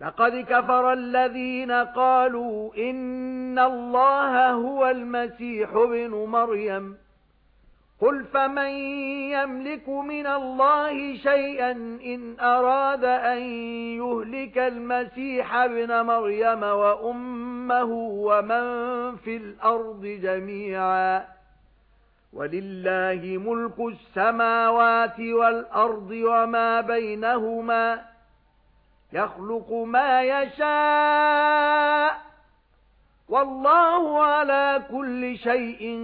لَقَدْ كَفَرَ الَّذِينَ قَالُوا إِنَّ اللَّهَ هُوَ الْمَسِيحُ ابْنُ مَرْيَمَ. قُلْ فَمَن يَمْلِكُ مِنَ اللَّهِ شَيْئًا إِنْ أَرَادَ أَن يُهْلِكَ الْمَسِيحَ ابْنَ مَرْيَمَ وَأُمَّهُ وَمَن فِي الْأَرْضِ جَمِيعًا. وَلِلَّهِ مُلْكُ السَّمَاوَاتِ وَالْأَرْضِ وَمَا بَيْنَهُمَا. يَخْلُقُ مَا يَشَاءُ. وَاللَّهُ عَلَى كُلِّ شَيْءٍ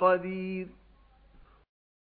قَدِيرٌ.